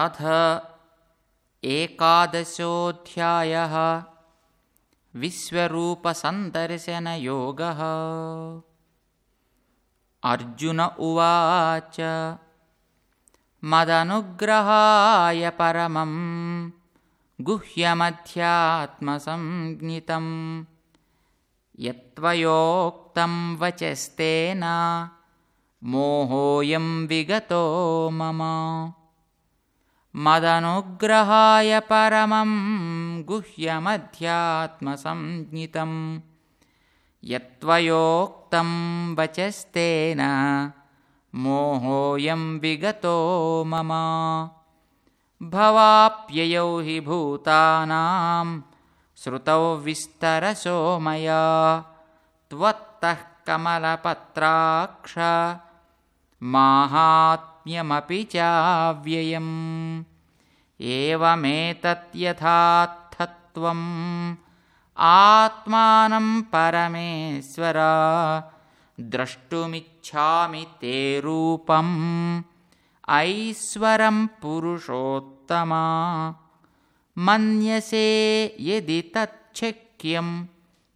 अथ एकादशोऽध्यायः विश्वरूपसन्दर्शनयोगः। अर्जुन उवाच मदनुग्रहाय परमं गुह्यमध्यात्मसंज्ञितं यत्त्वयोक्तं वचस्तेन मोहोऽयं विगतो मम मदनुग्रहाय परमं गुह्यमध्यात्मसंज्ञितं यत्त्वयोक्तं वचस्तेन मोहोऽयं विगतो मम। भवाप्ययौ हि भूतानां श्रुतौ विस्तरशो मया। त्वत्तः कमलपत्राक्ष माहात्म्यमपि चाव्ययम्। एवमेतत्यथार्थत्वम् आत्मानं परमेश्वर। द्रष्टुमिच्छामि ते रूपम्। ऐश्वरं पुरुषोत्तमा। मन्यसे यदि तच्छक्यं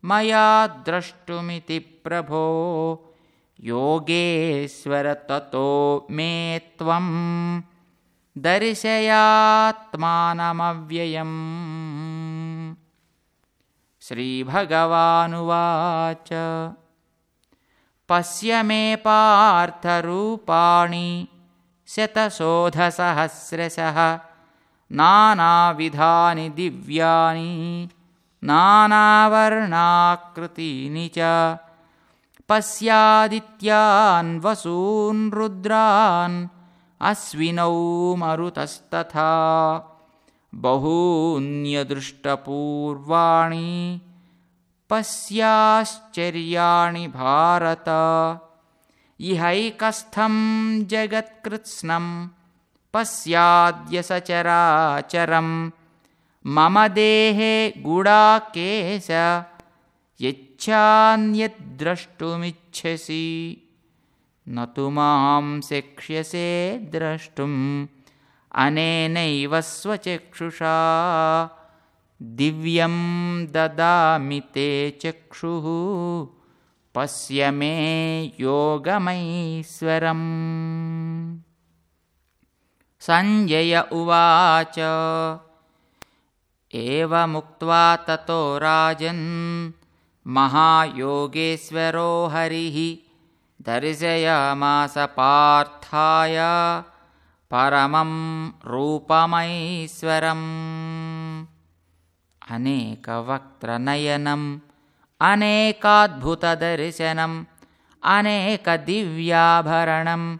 मया द्रष्टुमिति प्रभो योगेश्वर ततो मे त्वं दर्शयात्मानमव्ययम्। श्रीभगवानुवाच। पश्य मे पार्थरूपाणि शतशोधसहस्रशः नानाविधानि दिव्यानि नानावर्णाकृतीनि च पश्यादित्यान् वसून् रुद्रान् अश्विनौ मरुतस्तथा। बहून्यदृष्टपूर्वाणि पश्याश्चर्याणि भारत। इहैकस्थं जगत्कृत्स्नं पश्याद्य सचराचरं मम देहे गुडाकेश यच्छान्यद्द्रष्टुमिच्छसि। न तु मां शक्ष्यसे द्रष्टुम्। अनेनैव स्वचक्षुषा। दिव्यं ददामि ते चक्षुः। पश्य मे योगमैश्वरम्। सञ्जय उवाच। एवमुक्त्वा ततो राजन् महायोगेश्वरो हरिः। दर्शयामास पार्थाय परमं रूपमैश्वरम्। अनेकवक्त्रनयनम् अनेकाद्भुतदर्शनम् अनेकदिव्याभरणं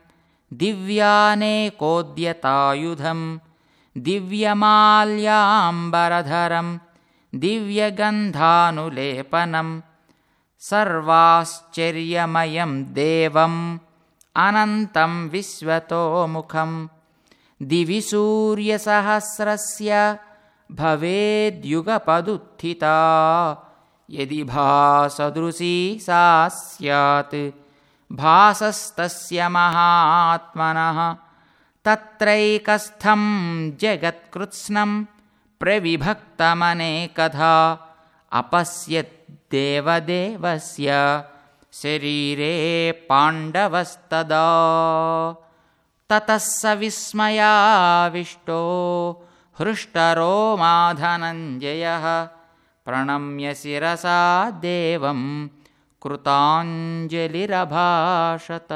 दिव्यानेकोद्यतायुधं दिव्यमाल्याम्बरधरं दिव्यगन्धानुलेपनं सर्वाश्चर्यमयं देवम् अनन्तं विश्वतोमुखं दिवि सूर्यसहस्रस्य भवेद्युगपदुत्थिता। यदि भासदृशी सा स्यात् भासस्तस्य महात्मनः तत्रैकस्थं जगत्कृत्स्नं प्रविभक्तमनेकधा अपश्यद्देवदेवस्य शरीरे पाण्डवस्तदा। ततः स विस्मयाविष्टो हृष्टरोमाधनञ्जयः प्रणम्य शिरसा देवं कृताञ्जलिरभाषत।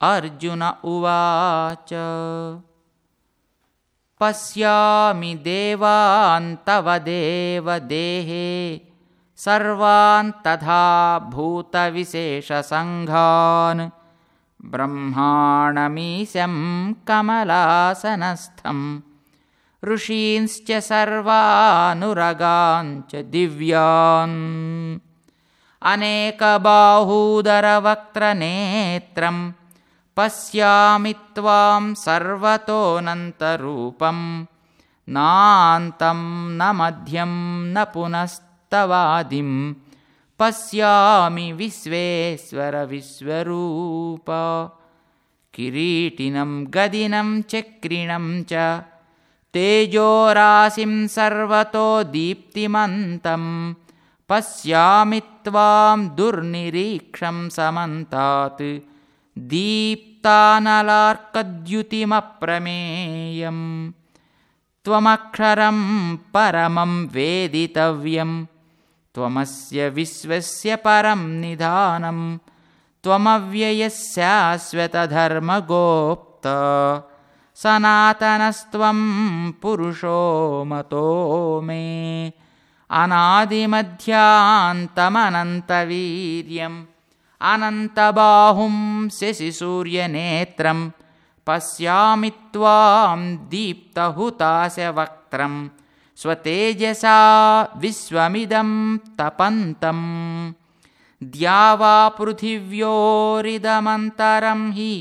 अर्जुन उवाच पश्यामि देवान्तव देवदेहे। सर्वान् तथा भूतविशेषसङ्घान्। ब्रह्माणमीशं कमलासनस्थम् ऋषींश्च सर्वानुरगाञ्च दिव्यान्। अनेकबाहूदरवक्त्रनेत्रं पश्यामि त्वां सर्वतोऽनन्तरूपं। नान्तं न मध्यं न पुनस्तवादिं। पश्यामि विश्वेश्वर विश्वरूप। किरीटिनं गदिनं चक्रिणं च। तेजोराशिं सर्वतो दीप्तिमन्तं। पश्यामि त्वां दुर्निरीक्षं समन्तात् दीप्तानलार्कद्युतिमप्रमेयम्। त्वमक्षरं परमं वेदितव्यं त्वमस्य विश्वस्य परं निधानं। त्वमव्ययस्याश्वतधर्मगोप्त सनातनस्त्वं पुरुषो मतो मे। अनादिमध्यान्तमनन्तवीर्यम् अनन्तबाहुं शशिसूर्यनेत्रं पश्यामि त्वां दीप्तहुताशवक्त्रं स्वतेजसा विश्वमिदं तपन्तम् द्यावापृथिव्योरिदमन्तरं हि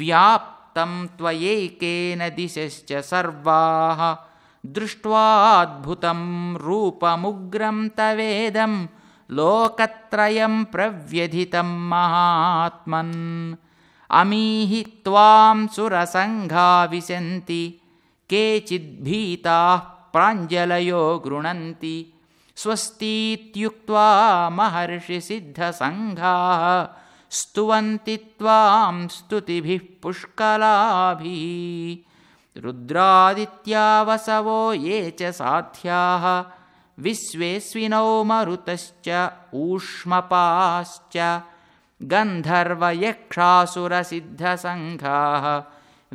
व्याप्तं त्वयैकेन दिशश्च सर्वाः दृष्ट्वाद्भुतं रूपमुग्रं तवेदं लोकत्रयं प्रव्यधितं महात्मन्। अमीहि त्वां सुरसङ्घा विशन्ति केचिद्भीताः प्राञ्जलयो गृणन्ति। स्वस्तीत्युक्त्वा महर्षिसिद्धसङ्घाः स्तुवन्ति त्वां स्तुतिभिः पुष्कलाभिः। रुद्रादित्यावसवो ये च साध्याः विश्वेस्विनौ मरुतश्च ऊष्मपाश्च गन्धर्वयक्षासुरसिद्धसङ्घाः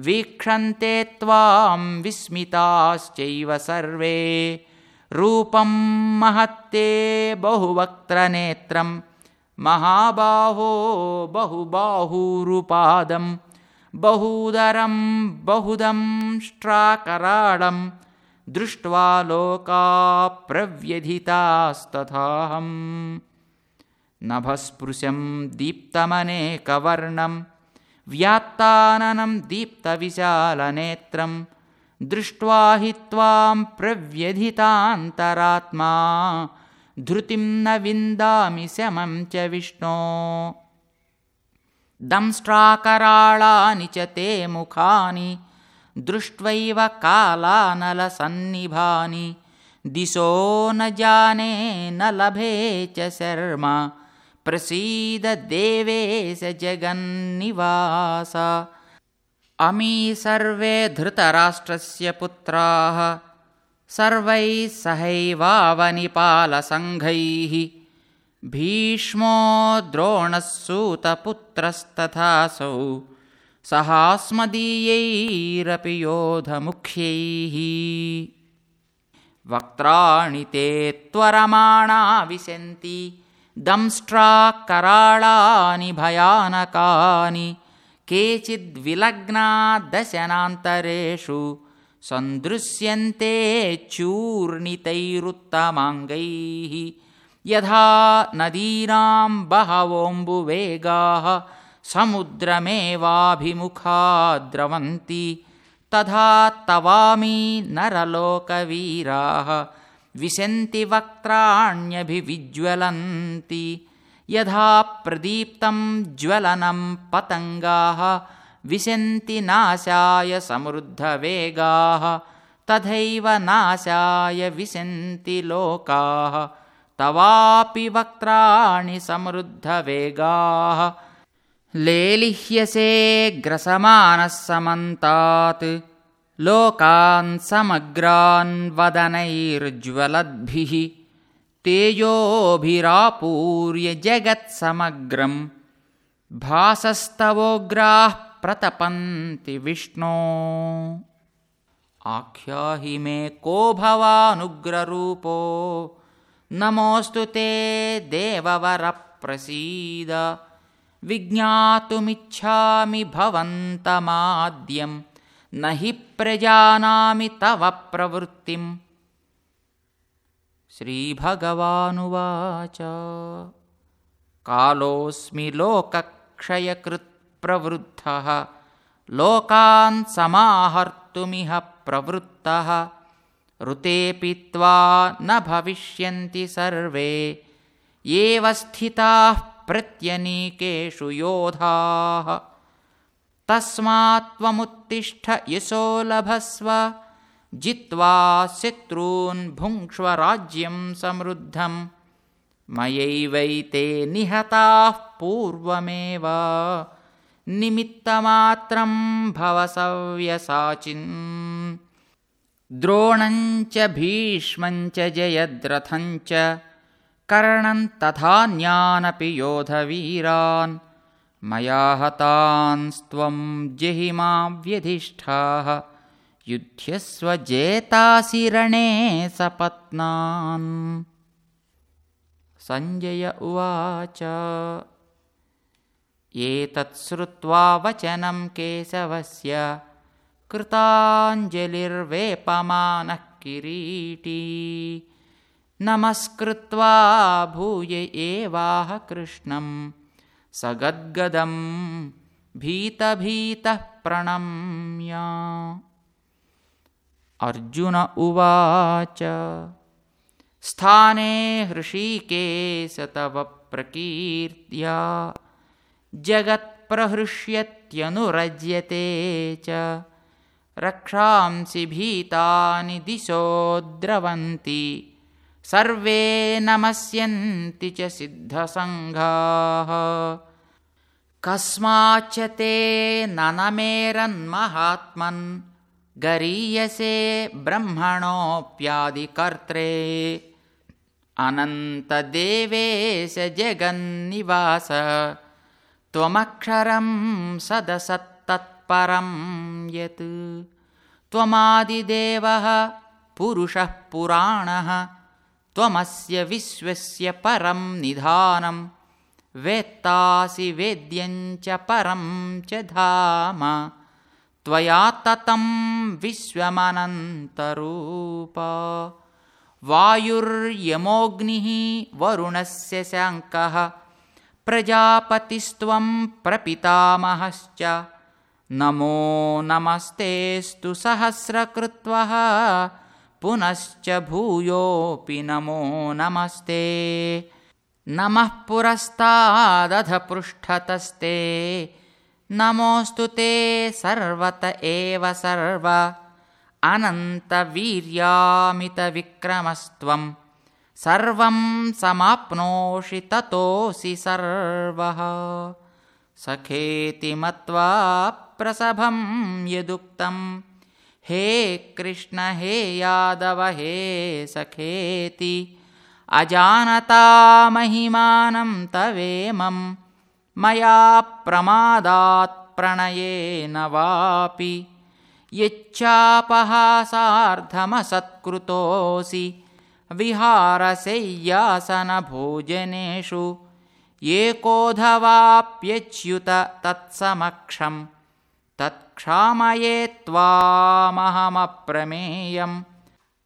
वीक्षन्ते त्वां विस्मिताश्चैव सर्वे। रूपं महत्ते बहुवक्त्रनेत्रं महाबाहो बहुबाहूरुपादं बहूदरं बहुदं श्राकराळं दृष्ट्वा लोका प्रव्यधितास्तथाहम् नभस्पृशं दीप्तमनेकवर्णं व्यात्ताननं दीप्तविशालनेत्रं दृष्ट्वा हि त्वां प्रव्यधितान्तरात्मा धृतिं न विन्दामि शमं च विष्णो। दंष्ट्राकराळानि च ते मुखानि दृष्ट्वैव कालानलसन्निभानि। दिशो न जाने न लभे च शर्मा। प्रसीद देवेश जगन्निवास। अमी सर्वे धृतराष्ट्रस्य पुत्राः। सर्वैः सहैवावनिपालसङ्घैः। भीष्मो द्रोणः सूतपुत्रस्तथासौ सहास्मदीयैरपि योधमुख्यैः वक्त्राणि ते त्वरमाणा विशन्ति दंष्ट्राकराळानि भयानकानि केचिद्विलग्ना दशनान्तरेषु सन्दृश्यन्ते चूर्णितैरुत्तमाङ्गैः यथा नदीनां बहवोऽम्बुवेगाः समुद्रमेवाभिमुखा द्रवन्ति तथा तवामी नरलोकवीराः विशन्ति वक्त्राण्यभिविज्वलन्ति। यथा प्रदीप्तं ज्वलनं पतङ्गाः विशन्ति नाशाय समृद्धवेगाः तथैव नाशाय विशन्ति लोकाः। तवापि वक्त्राणि समृद्धवेगाः लेलिह्यसे ग्रसमानः समन्तात् समग्रान् वदनैर्ज्वलद्भिः। तेजोभिरापूर्य जगत्समग्रं भासस्तवोग्राः प्रतपन्ति विष्णो। आख्याहि मे को भवानुग्ररूपो। नमोऽस्तु ते देववरप्रसीद विज्ञातुमिच्छामि भवन्तमाद्यं न हि प्रजानामि तव प्रवृत्तिम् श्रीभगवानुवाच। कालोऽस्मि लोकक्षयकृत्प्रवृद्धः लोकान् समाहर्तुमिह प्रवृत्तः ऋतेऽपि त्वा न भविष्यन्ति सर्वे स्थिताः प्रत्यनीकेषु योधाः। तस्मात् त्वमुत्तिष्ठ यशो लभस्व जित्वा शत्रून् भुङ्क्ष्व राज्यं समृद्धम् मयैवैते निहताः पूर्वमेव। निमित्तमात्रं भवसव्यसाचिन् द्रोणञ्च भीष्मञ्च जयद्रथञ्च कर्णं तथा ज्ञानपि योधवीरान्। मया हतांस्त्वं जहिमा व्यधिष्ठाः। युध्यस्वजेतासिरणे सपत्नान्। सञ्जय उवाच। एतत्श्रुत्वा वचनं केशवस्य कृताञ्जलिर्वेपमानः किरीटी नमस्कृत्वा भूय एवाह कृष्णं सगद्गदं भीतभीतः प्रणम्य। अर्जुन उवाच स्थाने हृषीकेश तव प्रकीर्त्या। जगत्प्रहृष्यत्यनुरज्यते च। रक्षांसि भीतानि दिशो द्रवन्ति सर्वे नमस्यन्ति च सिद्धसङ्घाः। कस्माच्च ते ननमेरन्महात्मन् गरीयसे ब्रह्मणोऽप्यादिकर्त्रे। अनन्तदेवेश जगन्निवास। त्वमक्षरं सदसत्तत्परं यत्। त्वमादिदेवः पुरुषः पुराणः त्वमस्य विश्वस्य परं निधानं वेत्तासि वेद्यञ्च परं च धाम। त्वया ततं विश्वमनन्तरूप। वायुर्यमोऽग्निः वरुणस्य शङ्कः प्रजापतिस्त्वं प्रपितामहश्च। नमो नमस्तेस्तु सहस्रकृत्वः पुनश्च भूयोऽपि नमो नमस्ते। नमः पुरस्तादध पृष्ठतस्ते। नमोऽस्तु ते सर्वत एव सर्व। अनन्तवीर्यामितविक्रमस्त्वं। सर्वं समाप्नोषि ततोऽसि सर्वः। सखेति मत्वा प्रसभं यदुक्तं हे कृष्ण हे यादव हे सखेति अजानता महिमानं तवेमं मया प्रमादात् प्रणयेन वापि यच्चापहासार्धमसत्कृतोऽसि विहारशय्यासनभोजनेषु एकोऽधवाप्यच्युत तत्समक्षं तत्क्षामये त्वामहमप्रमेयं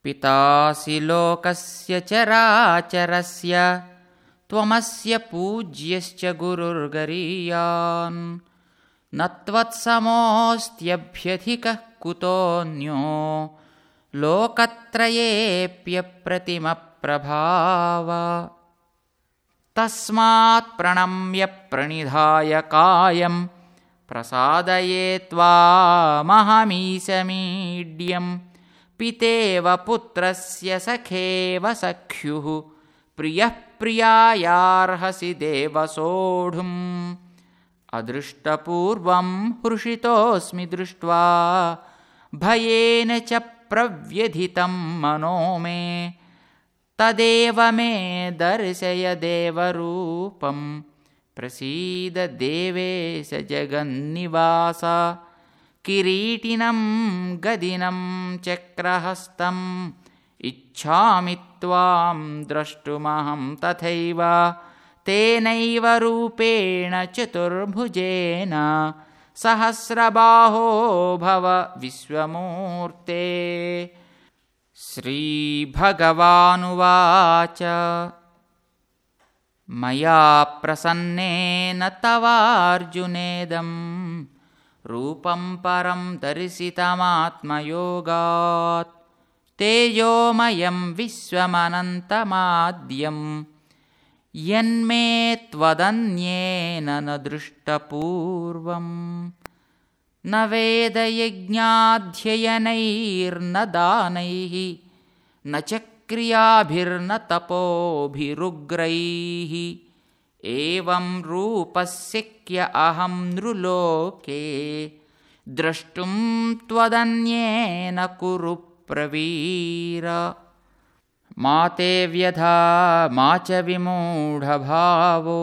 पितासि लोकस्य चराचरस्य त्वमस्य पूज्यश्च गुरुर्गरीयान्। न त्वत्समोऽस्त्यभ्यधिकः कुतोऽन्यो लोकत्रयेऽप्यप्रतिमप्रभाव। तस्मात् प्रणम्य प्रणिधाय कायं प्रसादये त्वामहमीशमीड्यं पितेव पुत्रस्य सखेव सख्युः प्रियः प्रियायार्हसि देव सोढुम् अदृष्टपूर्वं हृषितोऽस्मि दृष्ट्वा भयेन च प्रव्यधितं मनो मे। तदेव मे दर्शय देवरूपं प्रसीद देवेश जगन्निवास। किरीटिनं गदिनं चक्रहस्तम् इच्छामि त्वां द्रष्टुमहं तथैव। तेनैव रूपेण चतुर्भुजेन सहस्रबाहो भव विश्वमूर्ते। श्रीभगवानुवाच मया प्रसन्नेन तवार्जुनेदं रूपं परं दर्शितमात्मयोगात्। तेजोमयं विश्वमनन्तमाद्यम्। यन्मे त्वदन्येन न दृष्टपूर्वम्। न वेदयज्ञाध्ययनैर्न दानैः। न च क्रियाभिर्न तपोभिरुग्रैः। एवं रूपस्य अहं नृलोके। द्रष्टुं त्वदन्येन कुरु प्रवीर। मा ते व्यथा मा च विमूढभावो।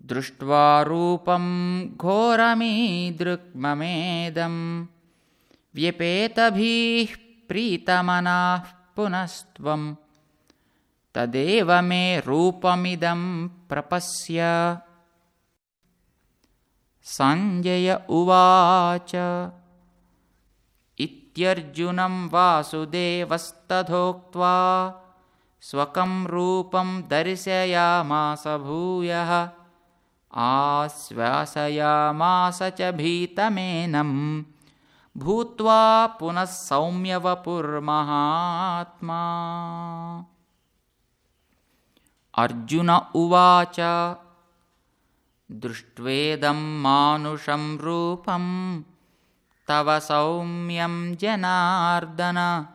दृष्ट्वा रूपं घोरमीदृक्ममेदं व्यपेतभिः प्रीतमनाः पुनस्त्वं तदेव मे रूपमिदं प्रपश्य। सञ्जय उवाच इत्यर्जुनं वासुदेवस्तथोक्त्वा स्वकं रूपं दर्शयामास भूयः आश्वासयामास च भीतमेनं भूत्वा पुनः सौम्यवपुर्महात्मा। अर्जुन उवाच दृष्ट्वेदं मानुषं रूपं तव सौम्यं जनार्दन।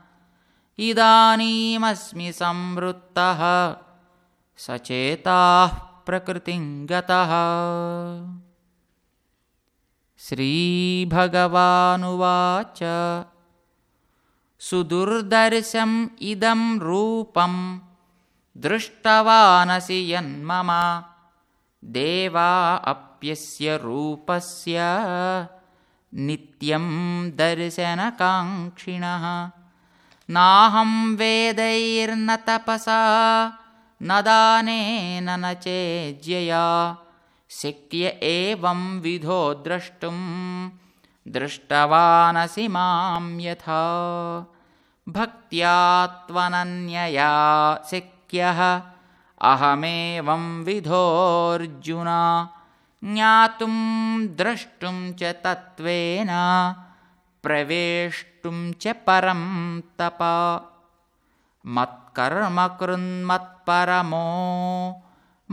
इदानीमस्मि संवृत्तः सचेताः प्रकृतिं गतः श्रीभगवानुवाच। सुदुर्दर्शम् इदं रूपं दृष्टवानसि यन्मम। देवा अप्यस्य रूपस्य नित्यं दर्शनकाङ्क्षिणः। नाहं वेदैर्न तपसा न दानेन न चेज्यया शक्य एवं विधो द्रष्टुं दृष्टवानसि मां यथा। भक्त्या त्वनन्यया शक्यः अहमेवं विधोऽर्जुन। ज्ञातुं द्रष्टुं च तत्त्वेन। प्रवेष्टुं च परं तप। मत्कर्म कृन्मत्परमो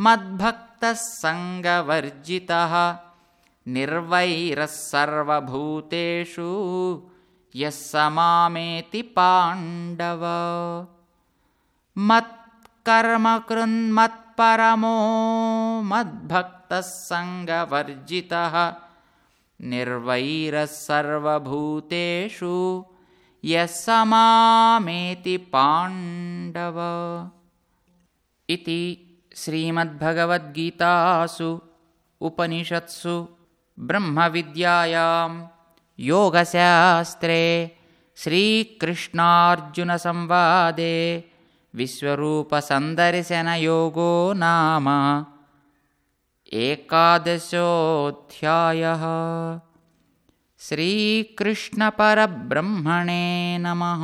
मद्भक्तः सङ्गवर्जितः निर्वैरः सर्वभूतेषु यः स मामेति पाण्डव। मत्कर्म कृन्मत्परमो मद्भक्तः सङ्गवर्जितः निर्वैरः सर्वभूतेषु यः स मामेति पाण्डव। इति श्रीमद्भगवद्गीतासु उपनिषत्सु ब्रह्मविद्यायां योगशास्त्रे श्रीकृष्णार्जुनसंवादे विश्वरूपसन्दर्शनयोगो नाम एकादशोऽध्यायः। श्रीकृष्णपरब्रह्मणे नमः